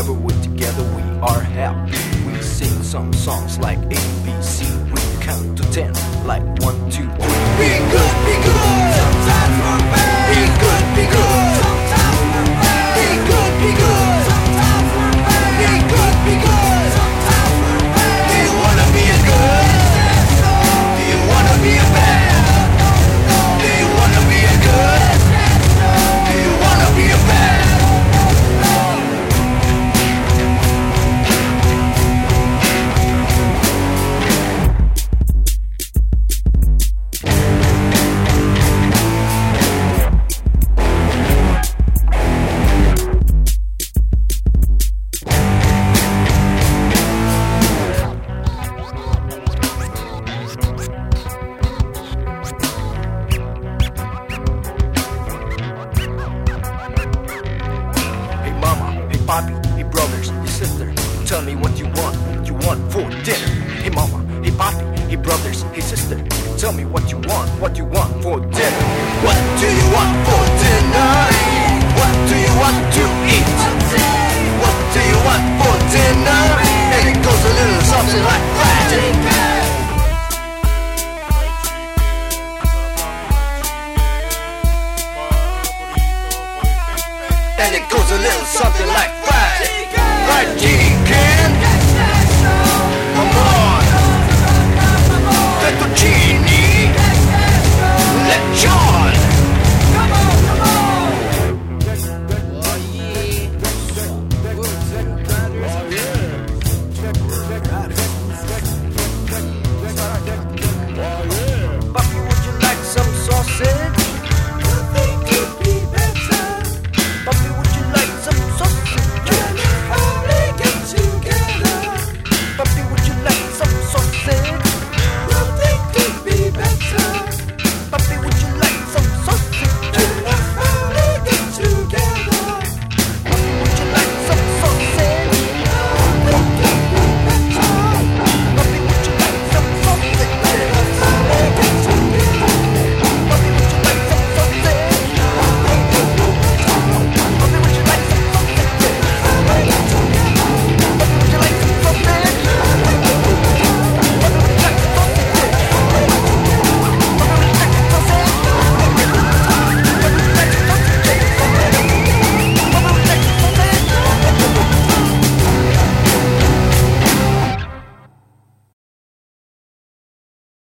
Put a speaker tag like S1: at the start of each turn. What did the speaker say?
S1: Whenever we're together, we are happy. We sing some songs like ABC. We count to ten, like one, two, three. Be good, be good. Sometimes we're bad. Be good. Brothers, hey sister, tell me what you want, you want for dinner. Hey mama, hey papi, hey brothers, hey sister, tell me what you want, what you want for dinner. What do you want for dinner? What do you want to eat? And it goes a little something like fried, fried chicken,